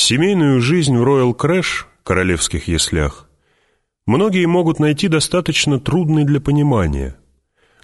Семейную жизнь в Royal Crash, королевских яслях, многие могут найти достаточно трудной для понимания.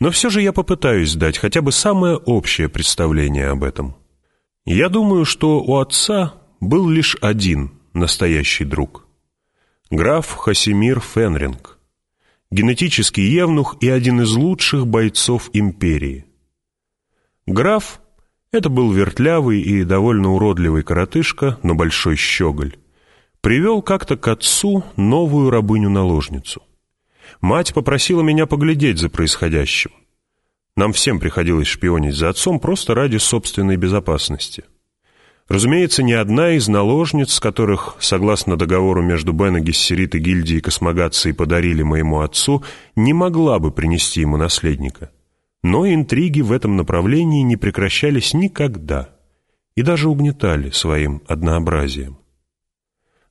Но все же я попытаюсь дать хотя бы самое общее представление об этом. Я думаю, что у отца был лишь один настоящий друг. Граф Хасимир Фенринг, генетический евнух и один из лучших бойцов империи. Граф — это был вертлявый и довольно уродливый коротышка, но большой щеголь. Привел как-то к отцу новую рабыню-наложницу. Мать попросила меня поглядеть за происходящим. Нам всем приходилось шпионить за отцом просто ради собственной безопасности. Разумеется, ни одна из наложниц, которых, согласно договору между Бена Гессерит и гильдией космогации подарили моему отцу, не могла бы принести ему наследника. Но интриги в этом направлении не прекращались никогда и даже угнетали своим однообразием.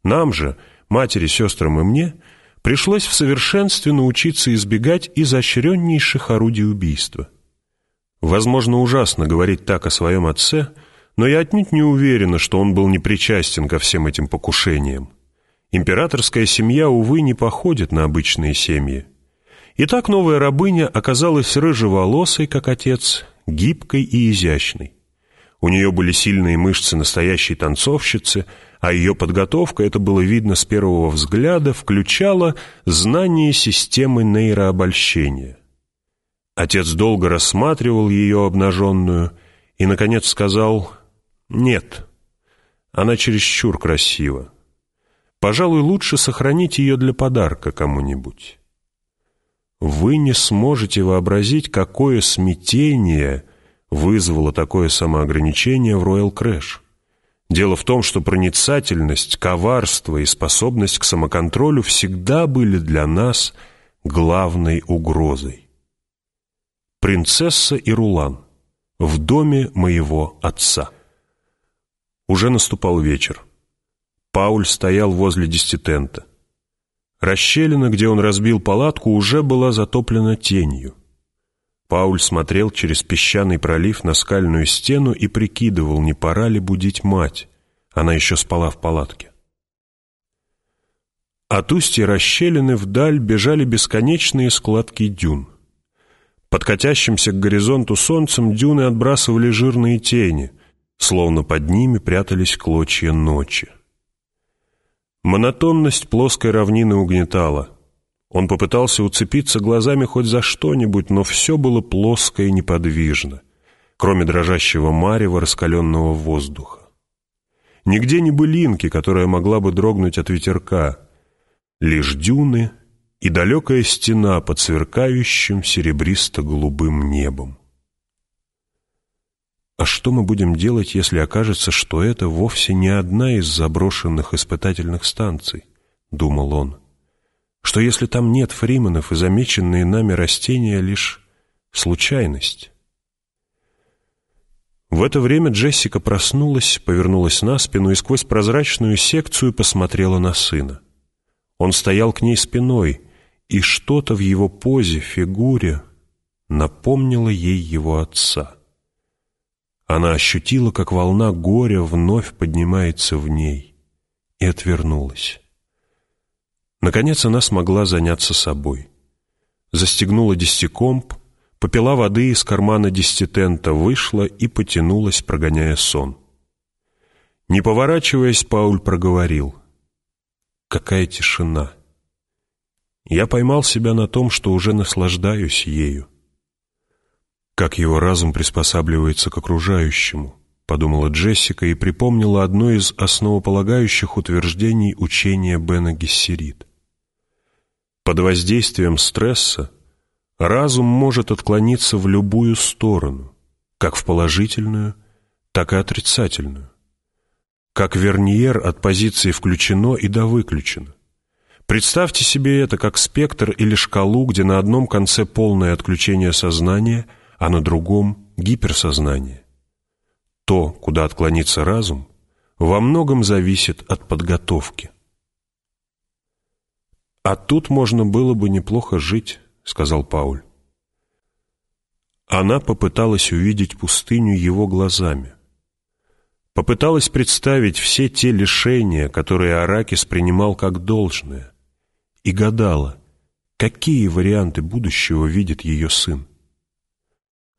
Нам же, матери, сестрам и мне, пришлось в совершенстве научиться избегать изощреннейших орудий убийства. Возможно, ужасно говорить так о своем отце, но я отнюдь не уверена, что он был непричастен ко всем этим покушениям. Императорская семья, увы, не походит на обычные семьи. Итак, новая рабыня оказалась рыжеволосой, как отец, гибкой и изящной. У нее были сильные мышцы настоящей танцовщицы, а ее подготовка, это было видно с первого взгляда, включала знание системы нейрообольщения. Отец долго рассматривал ее обнаженную и, наконец, сказал «Нет, она чересчур красива. Пожалуй, лучше сохранить ее для подарка кому-нибудь». Вы не сможете вообразить, какое смятение вызвало такое самоограничение в Royal Crash. Дело в том, что проницательность, коварство и способность к самоконтролю всегда были для нас главной угрозой. Принцесса и Рулан в доме моего отца. Уже наступал вечер. Пауль стоял возле диститента. Расщелина, где он разбил палатку, уже была затоплена тенью. Пауль смотрел через песчаный пролив на скальную стену и прикидывал, не пора ли будить мать. Она еще спала в палатке. От устья расщелины вдаль бежали бесконечные складки дюн. Под катящимся к горизонту солнцем дюны отбрасывали жирные тени, словно под ними прятались клочья ночи. Монотонность плоской равнины угнетала. Он попытался уцепиться глазами хоть за что-нибудь, но все было плоско и неподвижно, кроме дрожащего марева раскаленного воздуха. Нигде не былинки, которая могла бы дрогнуть от ветерка, лишь дюны и далекая стена под сверкающим серебристо-голубым небом. А что мы будем делать, если окажется, что это вовсе не одна из заброшенных испытательных станций? Думал он. Что если там нет фрименов и замеченные нами растения лишь случайность? В это время Джессика проснулась, повернулась на спину и сквозь прозрачную секцию посмотрела на сына. Он стоял к ней спиной, и что-то в его позе, фигуре напомнило ей его отца. Она ощутила, как волна горя вновь поднимается в ней, и отвернулась. Наконец она смогла заняться собой. Застегнула десятикомп, попила воды из кармана десятитента, вышла и потянулась, прогоняя сон. Не поворачиваясь, Пауль проговорил. «Какая тишина!» Я поймал себя на том, что уже наслаждаюсь ею как его разум приспосабливается к окружающему, подумала Джессика и припомнила одно из основополагающих утверждений учения Бена Гессерит. Под воздействием стресса разум может отклониться в любую сторону, как в положительную, так и отрицательную. Как верниер от позиции «включено» и до «выключено». Представьте себе это как спектр или шкалу, где на одном конце полное отключение сознания – а на другом — гиперсознание. То, куда отклонится разум, во многом зависит от подготовки. «А тут можно было бы неплохо жить», — сказал Пауль. Она попыталась увидеть пустыню его глазами. Попыталась представить все те лишения, которые Аракис принимал как должное, и гадала, какие варианты будущего видит ее сын.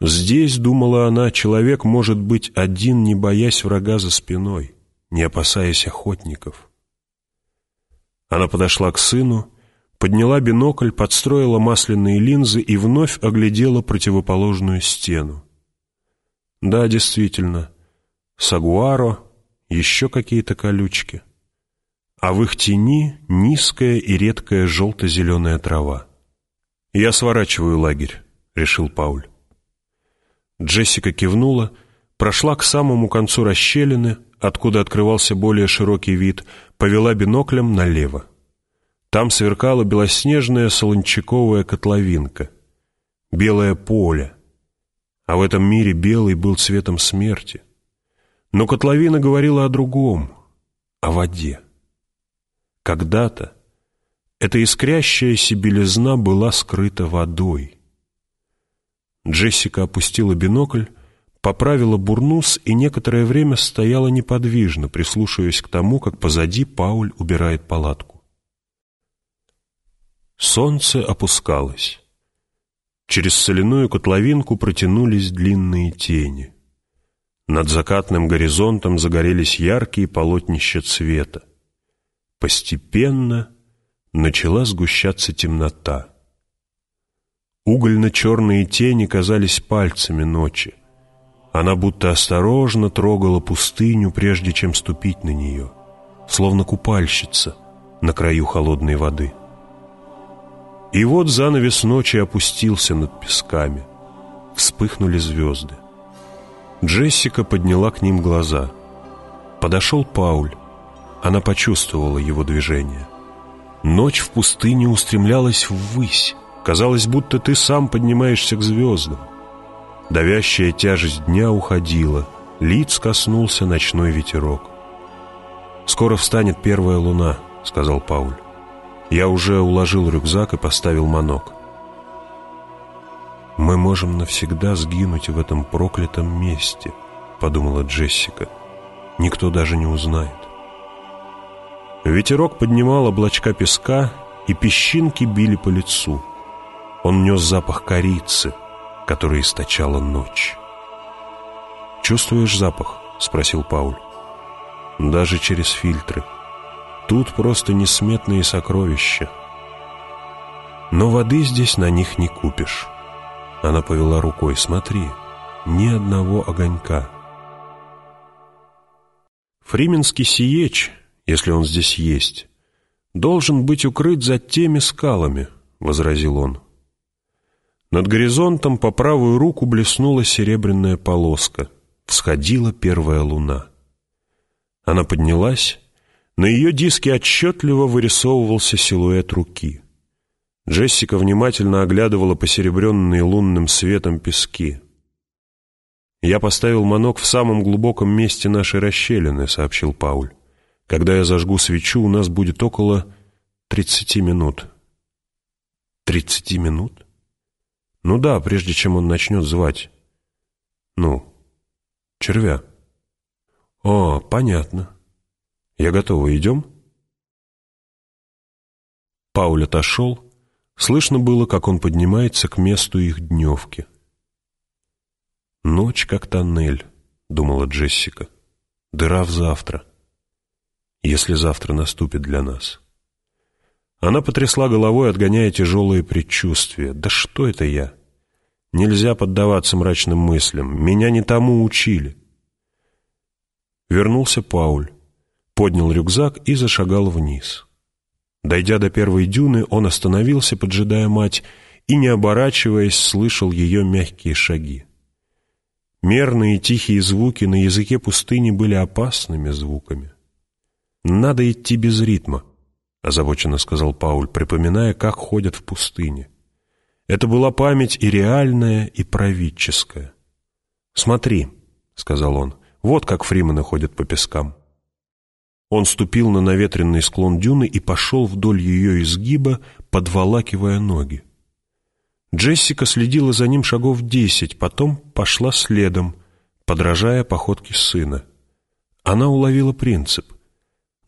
Здесь, думала она, человек может быть один, не боясь врага за спиной, не опасаясь охотников. Она подошла к сыну, подняла бинокль, подстроила масляные линзы и вновь оглядела противоположную стену. Да, действительно, сагуаро, еще какие-то колючки. А в их тени низкая и редкая желто-зеленая трава. «Я сворачиваю лагерь», — решил Пауль. Джессика кивнула, прошла к самому концу расщелины, откуда открывался более широкий вид, повела биноклем налево. Там сверкала белоснежная солончаковая котловинка, белое поле, а в этом мире белый был цветом смерти. Но котловина говорила о другом, о воде. Когда-то эта искрящаяся белизна была скрыта водой — Джессика опустила бинокль, поправила бурнус и некоторое время стояла неподвижно, прислушиваясь к тому, как позади Пауль убирает палатку. Солнце опускалось. Через соляную котловинку протянулись длинные тени. Над закатным горизонтом загорелись яркие полотнища цвета. Постепенно начала сгущаться темнота. Угольно-черные тени казались пальцами ночи. Она будто осторожно трогала пустыню, прежде чем ступить на нее, словно купальщица на краю холодной воды. И вот занавес ночи опустился над песками. Вспыхнули звезды. Джессика подняла к ним глаза. Подошел Пауль. Она почувствовала его движение. Ночь в пустыне устремлялась ввысь, Казалось, будто ты сам поднимаешься к звездам. Давящая тяжесть дня уходила, лиц коснулся ночной ветерок. «Скоро встанет первая луна», — сказал Пауль. «Я уже уложил рюкзак и поставил манок». «Мы можем навсегда сгинуть в этом проклятом месте», — подумала Джессика. «Никто даже не узнает». Ветерок поднимал облачка песка, и песчинки били по лицу — он нес запах корицы, который источала ночь. «Чувствуешь запах?» — спросил Пауль. «Даже через фильтры. Тут просто несметные сокровища. Но воды здесь на них не купишь». Она повела рукой. «Смотри, ни одного огонька». Фрименский сиеч, если он здесь есть, должен быть укрыт за теми скалами, — возразил он. Над горизонтом по правую руку блеснула серебряная полоска. Всходила первая луна. Она поднялась. На ее диске отчетливо вырисовывался силуэт руки. Джессика внимательно оглядывала посеребренные лунным светом пески. «Я поставил манок в самом глубоком месте нашей расщелины», — сообщил Пауль. «Когда я зажгу свечу, у нас будет около тридцати минут». «Тридцати минут?» Ну да, прежде чем он начнет звать. Ну, червя. О, понятно. Я готова, идем? Пауль отошел. Слышно было, как он поднимается к месту их дневки. «Ночь как тоннель», — думала Джессика. «Дыра в завтра, если завтра наступит для нас». Она потрясла головой, отгоняя тяжелые предчувствия. «Да что это я? Нельзя поддаваться мрачным мыслям. Меня не тому учили». Вернулся Пауль, поднял рюкзак и зашагал вниз. Дойдя до первой дюны, он остановился, поджидая мать, и, не оборачиваясь, слышал ее мягкие шаги. Мерные тихие звуки на языке пустыни были опасными звуками. Надо идти без ритма. — озабоченно сказал Пауль, припоминая, как ходят в пустыне. Это была память и реальная, и правительская. «Смотри», — сказал он, — «вот как фримены ходят по пескам». Он ступил на наветренный склон дюны и пошел вдоль ее изгиба, подволакивая ноги. Джессика следила за ним шагов десять, потом пошла следом, подражая походке сына. Она уловила принцип.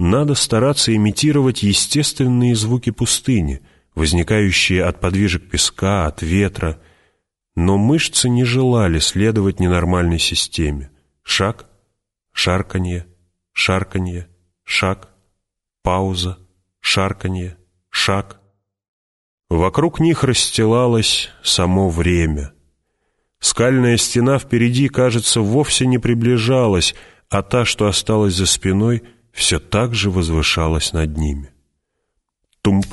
Надо стараться имитировать естественные звуки пустыни, возникающие от подвижек песка, от ветра. Но мышцы не желали следовать ненормальной системе. Шаг, шарканье, шарканье, шаг, пауза, шарканье, шаг. Вокруг них расстилалось само время. Скальная стена впереди, кажется, вовсе не приближалась, а та, что осталась за спиной, все так же возвышалась над ними. Тумп,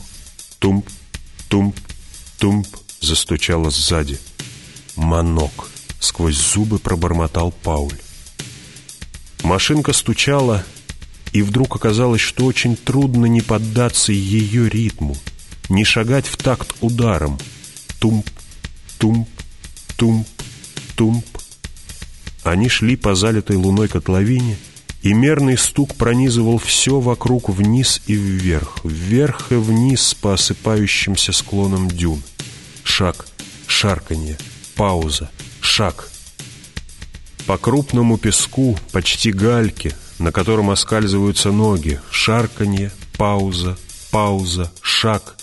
тумп, тумп, тумп застучало сзади. «Манок!» — сквозь зубы пробормотал Пауль. Машинка стучала, и вдруг оказалось, что очень трудно не поддаться ее ритму, не шагать в такт ударом. Тумп, тумп, тумп, тумп. Они шли по залитой луной котловине, и мерный стук пронизывал все вокруг вниз и вверх, вверх и вниз по осыпающимся склонам дюн. Шаг, шарканье, пауза, шаг. По крупному песку, почти гальке, на котором оскальзываются ноги, шарканье, пауза, пауза, шаг.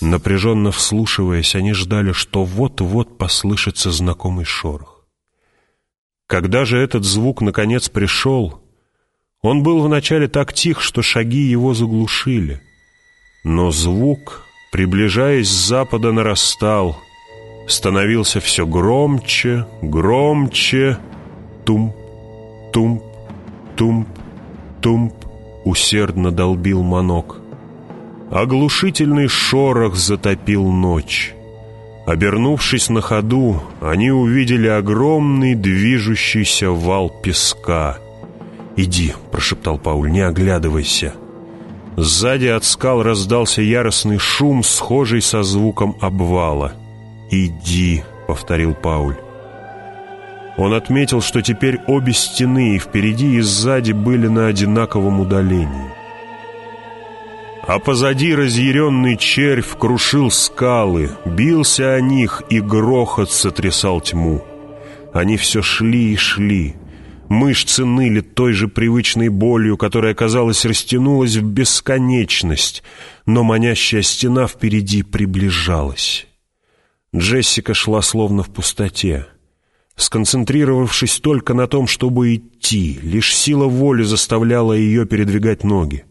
Напряженно вслушиваясь, они ждали, что вот-вот послышится знакомый шорох. Когда же этот звук наконец пришел, он был вначале так тих, что шаги его заглушили. Но звук, приближаясь с запада, нарастал, становился все громче, громче, тум, тум, тумп, тумп, усердно долбил манок. Оглушительный шорох затопил ночь. Обернувшись на ходу, они увидели огромный движущийся вал песка. «Иди», — прошептал Пауль, — «не оглядывайся». Сзади от скал раздался яростный шум, схожий со звуком обвала. «Иди», — повторил Пауль. Он отметил, что теперь обе стены и впереди, и сзади были на одинаковом удалении. А позади разъяренный червь крушил скалы, бился о них, и грохот сотрясал тьму. Они все шли и шли. Мышцы ныли той же привычной болью, которая, казалось, растянулась в бесконечность, но манящая стена впереди приближалась. Джессика шла словно в пустоте. Сконцентрировавшись только на том, чтобы идти, лишь сила воли заставляла ее передвигать ноги.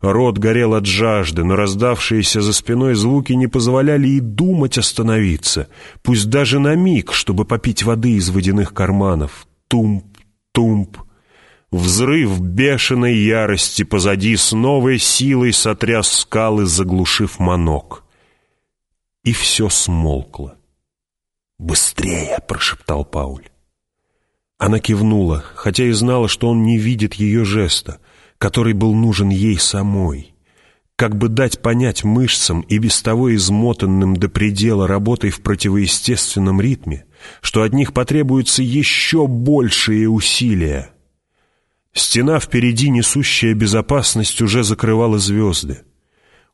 Рот горел от жажды, но раздавшиеся за спиной звуки не позволяли и думать остановиться, пусть даже на миг, чтобы попить воды из водяных карманов. Тумп, тумп. Взрыв бешеной ярости позади с новой силой сотряс скалы, заглушив манок. И все смолкло. «Быстрее!» — прошептал Пауль. Она кивнула, хотя и знала, что он не видит ее жеста — который был нужен ей самой, как бы дать понять мышцам и без того измотанным до предела работой в противоестественном ритме, что от них потребуются еще большие усилия. Стена впереди, несущая безопасность, уже закрывала звезды.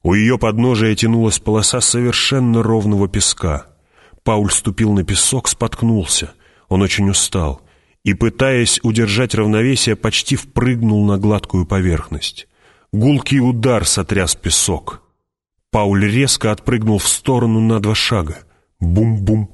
У ее подножия тянулась полоса совершенно ровного песка. Пауль ступил на песок, споткнулся. Он очень устал и, пытаясь удержать равновесие, почти впрыгнул на гладкую поверхность. Гулкий удар сотряс песок. Пауль резко отпрыгнул в сторону на два шага. Бум-бум,